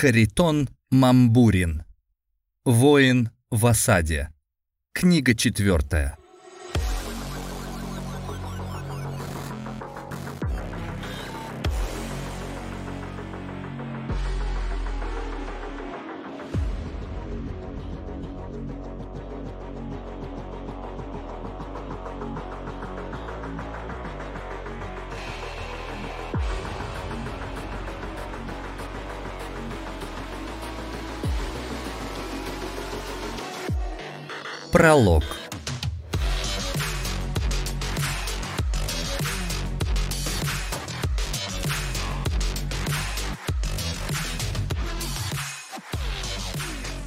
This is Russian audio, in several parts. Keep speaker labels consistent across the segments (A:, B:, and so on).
A: Харитон Мамбурин. Воин в осаде. Книга четвертая. Пролог.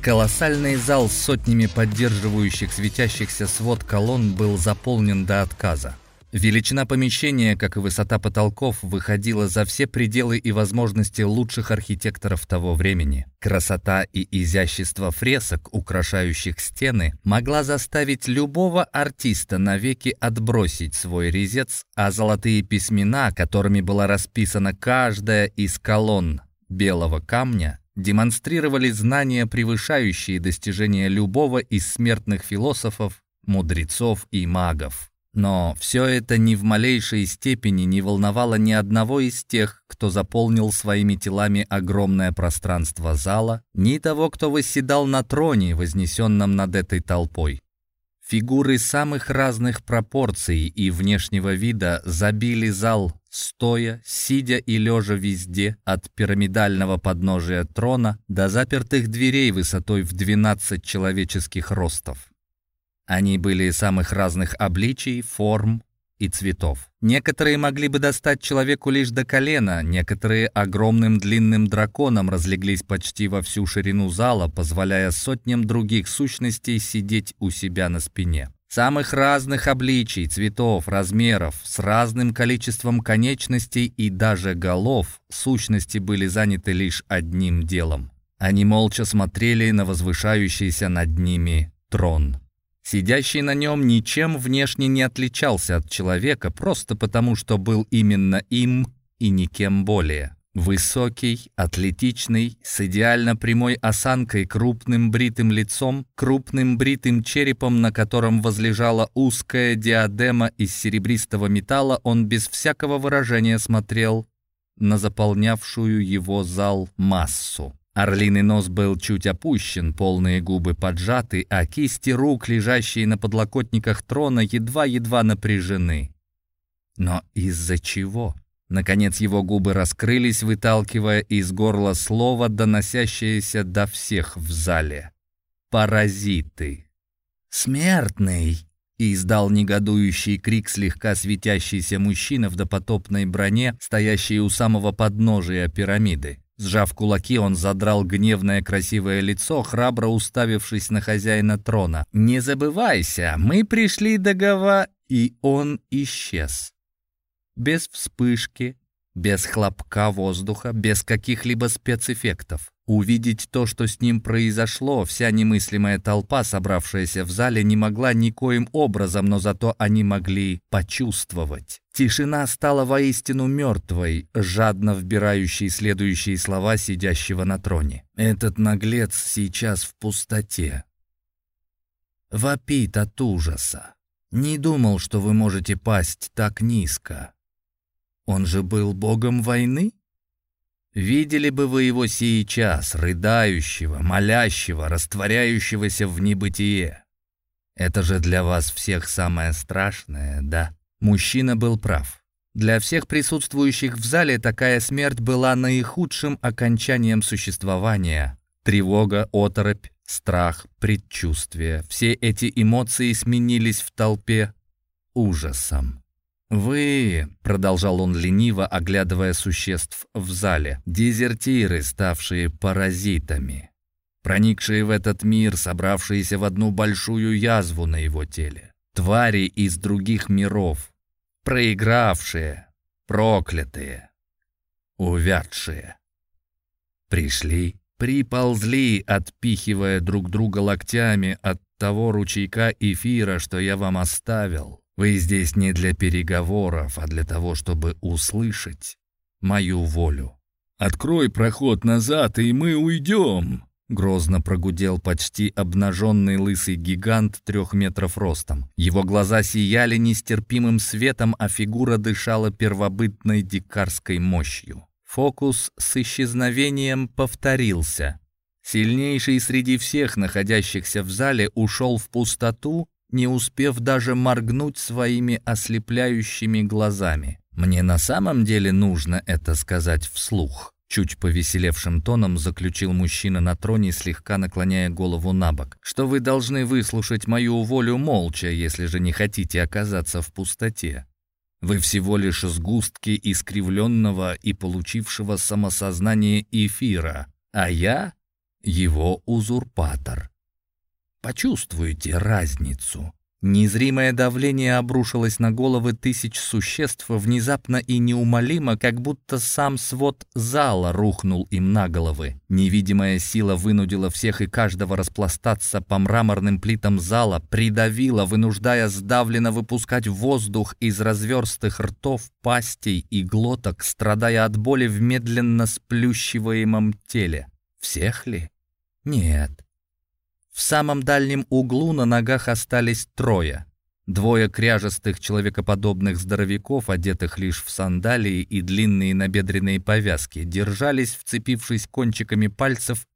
A: Колоссальный зал с сотнями поддерживающих светящихся свод колонн был заполнен до отказа. Величина помещения, как и высота потолков, выходила за все пределы и возможности лучших архитекторов того времени. Красота и изящество фресок, украшающих стены, могла заставить любого артиста навеки отбросить свой резец, а золотые письмена, которыми была расписана каждая из колонн белого камня, демонстрировали знания, превышающие достижения любого из смертных философов, мудрецов и магов. Но все это ни в малейшей степени не волновало ни одного из тех, кто заполнил своими телами огромное пространство зала, ни того, кто восседал на троне, вознесенном над этой толпой. Фигуры самых разных пропорций и внешнего вида забили зал стоя, сидя и лежа везде, от пирамидального подножия трона до запертых дверей высотой в 12 человеческих ростов. Они были самых разных обличий, форм и цветов. Некоторые могли бы достать человеку лишь до колена, некоторые огромным длинным драконом разлеглись почти во всю ширину зала, позволяя сотням других сущностей сидеть у себя на спине. Самых разных обличий, цветов, размеров, с разным количеством конечностей и даже голов, сущности были заняты лишь одним делом. Они молча смотрели на возвышающийся над ними трон. Сидящий на нем ничем внешне не отличался от человека, просто потому, что был именно им и никем более. Высокий, атлетичный, с идеально прямой осанкой, крупным бритым лицом, крупным бритым черепом, на котором возлежала узкая диадема из серебристого металла, он без всякого выражения смотрел на заполнявшую его зал массу. Орлиный нос был чуть опущен, полные губы поджаты, а кисти рук, лежащие на подлокотниках трона, едва-едва напряжены. Но из-за чего? Наконец его губы раскрылись, выталкивая из горла слово, доносящееся до всех в зале. «Паразиты». «Смертный!» — издал негодующий крик слегка светящийся мужчина в допотопной броне, стоящий у самого подножия пирамиды. Сжав кулаки, он задрал гневное красивое лицо, храбро уставившись на хозяина трона. «Не забывайся, мы пришли догова...» И он исчез. Без вспышки, без хлопка воздуха, без каких-либо спецэффектов. Увидеть то, что с ним произошло, вся немыслимая толпа, собравшаяся в зале, не могла никоим образом, но зато они могли почувствовать. Тишина стала воистину мертвой, жадно вбирающей следующие слова сидящего на троне. «Этот наглец сейчас в пустоте. Вопит от ужаса. Не думал, что вы можете пасть так низко. Он же был богом войны? Видели бы вы его сейчас, рыдающего, молящего, растворяющегося в небытие. Это же для вас всех самое страшное, да? Мужчина был прав. Для всех присутствующих в зале такая смерть была наихудшим окончанием существования. Тревога, оторопь, страх, предчувствие. Все эти эмоции сменились в толпе ужасом. «Вы», — продолжал он лениво, оглядывая существ в зале, «дезертиры, ставшие паразитами, проникшие в этот мир, собравшиеся в одну большую язву на его теле, твари из других миров, проигравшие, проклятые, увядшие. Пришли, приползли, отпихивая друг друга локтями от того ручейка эфира, что я вам оставил» Вы здесь не для переговоров, а для того, чтобы услышать мою волю.
B: «Открой проход назад, и мы уйдем!»
A: Грозно прогудел почти обнаженный лысый гигант трех метров ростом. Его глаза сияли нестерпимым светом, а фигура дышала первобытной дикарской мощью. Фокус с исчезновением повторился. Сильнейший среди всех находящихся в зале ушел в пустоту, не успев даже моргнуть своими ослепляющими глазами. Мне на самом деле нужно это сказать вслух. Чуть повеселевшим тоном заключил мужчина на троне, слегка наклоняя голову на бок. «Что вы должны выслушать мою волю молча, если же не хотите оказаться в пустоте. Вы всего лишь сгустки искривленного и получившего самосознание эфира, а я — его узурпатор. Почувствуйте разницу». Незримое давление обрушилось на головы тысяч существ внезапно и неумолимо, как будто сам свод зала рухнул им на головы. Невидимая сила вынудила всех и каждого распластаться по мраморным плитам зала, придавила, вынуждая сдавленно выпускать воздух из разверстых ртов, пастей и глоток, страдая от боли в медленно сплющиваемом теле. Всех ли? Нет. В самом дальнем углу на ногах остались трое. Двое кряжестых человекоподобных здоровяков, одетых лишь в сандалии и длинные набедренные повязки, держались, вцепившись кончиками пальцев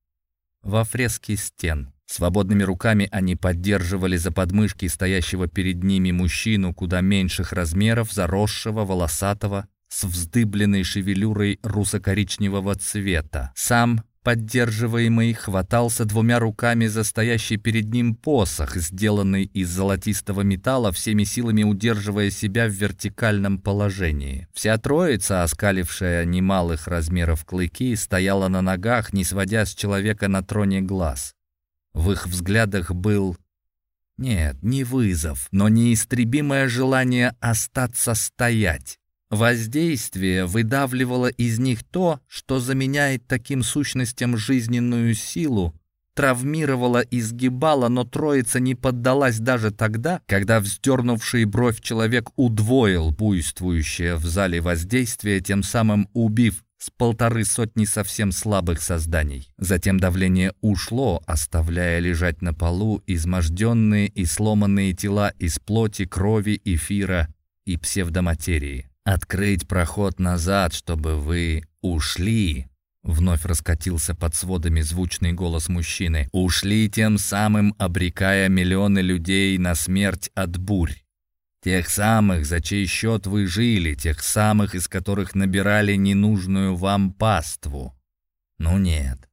A: во фрески стен. Свободными руками они поддерживали за подмышки стоящего перед ними мужчину куда меньших размеров, заросшего, волосатого, с вздыбленной шевелюрой русо-коричневого цвета. Сам поддерживаемый, хватался двумя руками за стоящий перед ним посох, сделанный из золотистого металла, всеми силами удерживая себя в вертикальном положении. Вся троица, оскалившая немалых размеров клыки, стояла на ногах, не сводя с человека на троне глаз. В их взглядах был... Нет, не вызов, но неистребимое желание остаться стоять. Воздействие выдавливало из них то, что заменяет таким сущностям жизненную силу, травмировала и сгибала, но троица не поддалась даже тогда, когда вздернувший бровь человек удвоил буйствующее в зале воздействие, тем самым убив с полторы сотни совсем слабых созданий. Затем давление ушло, оставляя лежать на полу изможденные и сломанные тела из плоти, крови, эфира и псевдоматерии. Открыть проход назад, чтобы вы ушли. Вновь раскатился под сводами звучный голос мужчины. Ушли тем самым, обрекая миллионы людей на смерть от бурь. Тех самых, за чей счет вы жили, тех самых, из которых набирали ненужную вам паству. Ну нет.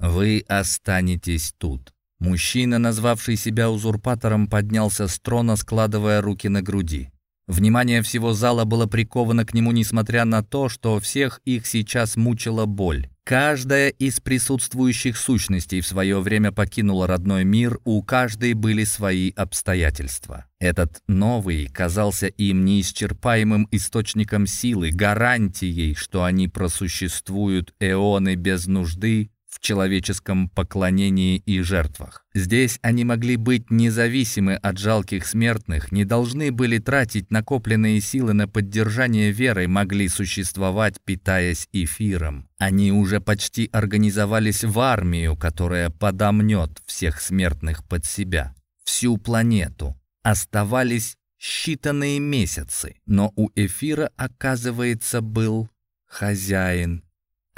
A: Вы останетесь тут. Мужчина, назвавший себя узурпатором, поднялся с трона, складывая руки на груди. Внимание всего зала было приковано к нему, несмотря на то, что всех их сейчас мучила боль. Каждая из присутствующих сущностей в свое время покинула родной мир, у каждой были свои обстоятельства. Этот новый казался им неисчерпаемым источником силы, гарантией, что они просуществуют эоны без нужды в человеческом поклонении и жертвах. Здесь они могли быть независимы от жалких смертных, не должны были тратить накопленные силы на поддержание веры, могли существовать, питаясь эфиром. Они уже почти организовались в армию, которая подомнет всех смертных под себя, всю планету. Оставались считанные месяцы, но у эфира, оказывается, был хозяин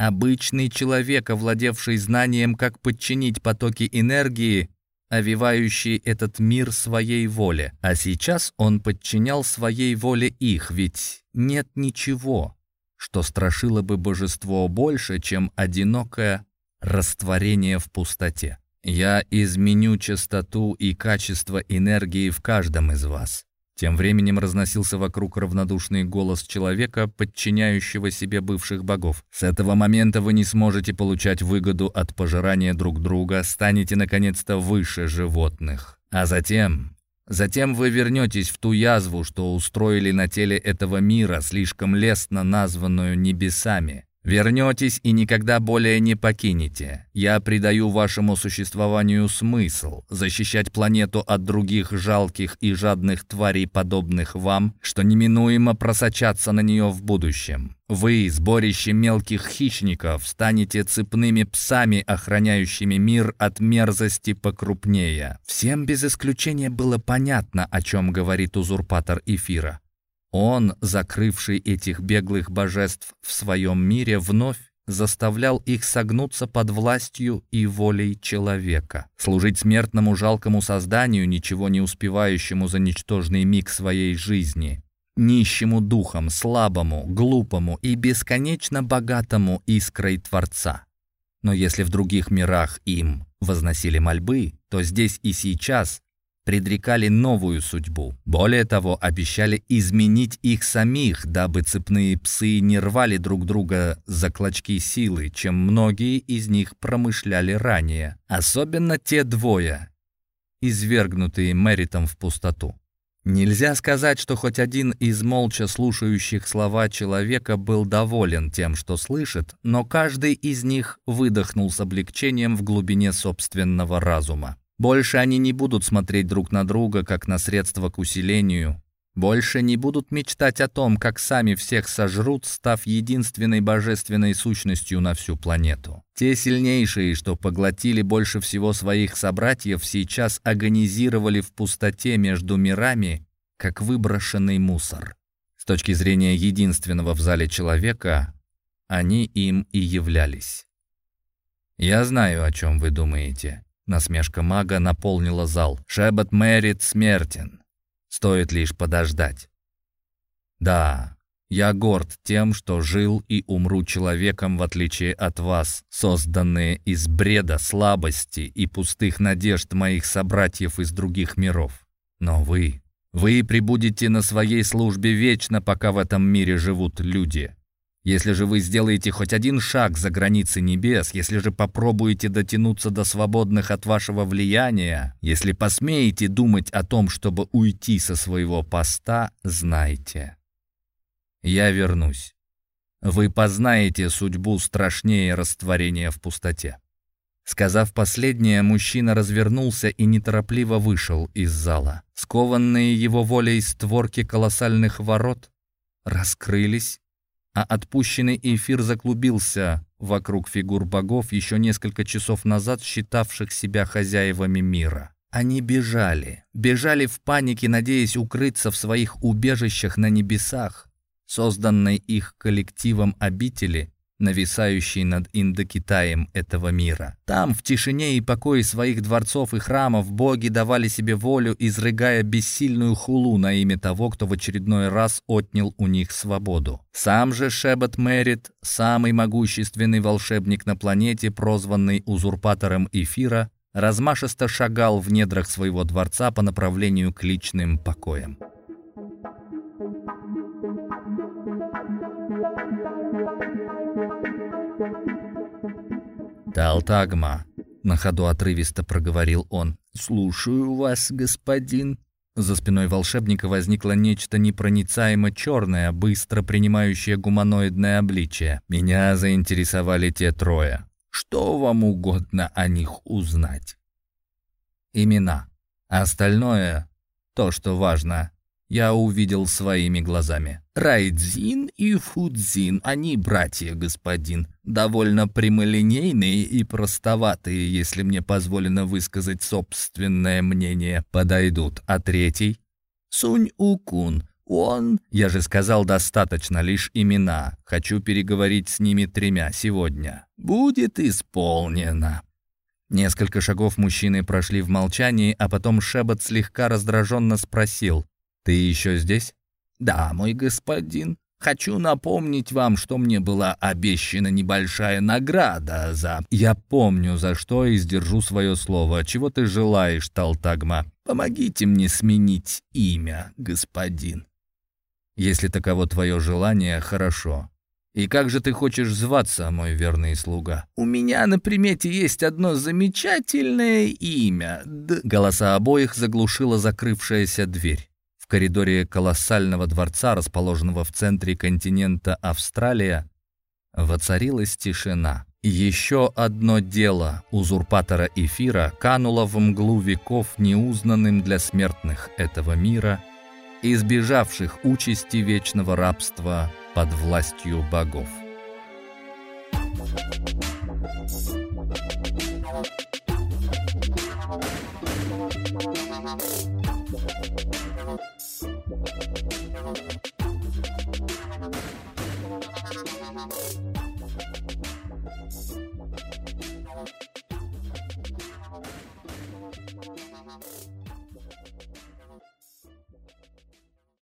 A: Обычный человек, овладевший знанием, как подчинить потоки энергии, овивающие этот мир своей воле. А сейчас он подчинял своей воле их, ведь нет ничего, что страшило бы божество больше, чем одинокое растворение в пустоте. Я изменю частоту и качество энергии в каждом из вас. Тем временем разносился вокруг равнодушный голос человека, подчиняющего себе бывших богов. «С этого момента вы не сможете получать выгоду от пожирания друг друга, станете наконец-то выше животных. А затем... Затем вы вернетесь в ту язву, что устроили на теле этого мира, слишком лестно названную небесами. Вернетесь и никогда более не покинете. Я придаю вашему существованию смысл защищать планету от других жалких и жадных тварей, подобных вам, что неминуемо просочатся на нее в будущем. Вы, сборище мелких хищников, станете цепными псами, охраняющими мир от мерзости покрупнее. Всем без исключения было понятно, о чем говорит узурпатор эфира. Он, закрывший этих беглых божеств в своем мире, вновь заставлял их согнуться под властью и волей человека. Служить смертному жалкому созданию, ничего не успевающему за ничтожный миг своей жизни. Нищему духом, слабому, глупому и бесконечно богатому искрой Творца. Но если в других мирах им возносили мольбы, то здесь и сейчас предрекали новую судьбу. Более того, обещали изменить их самих, дабы цепные псы не рвали друг друга за клочки силы, чем многие из них промышляли ранее. Особенно те двое, извергнутые Мэритом в пустоту. Нельзя сказать, что хоть один из молча слушающих слова человека был доволен тем, что слышит, но каждый из них выдохнул с облегчением в глубине собственного разума. Больше они не будут смотреть друг на друга, как на средство к усилению. Больше не будут мечтать о том, как сами всех сожрут, став единственной божественной сущностью на всю планету. Те сильнейшие, что поглотили больше всего своих собратьев, сейчас агонизировали в пустоте между мирами, как выброшенный мусор. С точки зрения единственного в зале человека, они им и являлись. «Я знаю, о чем вы думаете», Насмешка мага наполнила зал. Шебет Мэрит смертен. Стоит лишь подождать. Да, я горд тем, что жил и умру человеком, в отличие от вас, созданные из бреда, слабости и пустых надежд моих собратьев из других миров. Но вы, вы прибудете на своей службе вечно, пока в этом мире живут люди. Если же вы сделаете хоть один шаг за границы небес, если же попробуете дотянуться до свободных от вашего влияния, если посмеете думать о том, чтобы уйти со своего поста, знайте. Я вернусь. Вы познаете судьбу страшнее растворения в пустоте. Сказав последнее, мужчина развернулся и неторопливо вышел из зала. Скованные его волей створки колоссальных ворот раскрылись, а отпущенный эфир заклубился вокруг фигур богов, еще несколько часов назад считавших себя хозяевами мира. Они бежали, бежали в панике, надеясь укрыться в своих убежищах на небесах, созданной их коллективом обители, нависающий над Индокитаем этого мира. Там, в тишине и покое своих дворцов и храмов, боги давали себе волю, изрыгая бессильную хулу на имя того, кто в очередной раз отнял у них свободу. Сам же Шебет Мерит, самый могущественный волшебник на планете, прозванный узурпатором Эфира, размашисто шагал в недрах своего дворца по направлению к личным покоям. «Талтагма», — на ходу отрывисто проговорил он. «Слушаю вас, господин». За спиной волшебника возникло нечто непроницаемо черное, быстро принимающее гуманоидное обличие. Меня заинтересовали те трое. Что вам угодно о них узнать? Имена. Остальное — то, что важно я увидел своими глазами. Райдзин и Фудзин, они братья, господин. Довольно прямолинейные и простоватые, если мне позволено высказать собственное мнение, подойдут. А третий? Сунь-Укун. Он... Я же сказал достаточно, лишь имена. Хочу переговорить с ними тремя сегодня. Будет исполнено. Несколько шагов мужчины прошли в молчании, а потом Шебот слегка раздраженно спросил. «Ты еще здесь?» «Да, мой господин. Хочу напомнить вам, что мне была обещана небольшая награда за...» «Я помню, за что и сдержу свое слово. Чего ты желаешь, Талтагма?» «Помогите мне сменить имя, господин». «Если таково твое желание, хорошо. И как же ты хочешь зваться, мой верный слуга? У меня на примете есть одно замечательное имя. Д... Голоса обоих заглушила закрывшаяся дверь коридоре колоссального дворца, расположенного в центре континента Австралия, Воцарилась тишина. Еще одно дело узурпатора эфира кануло в мглу веков неузнанным для смертных этого мира, избежавших участи вечного рабства под властью богов.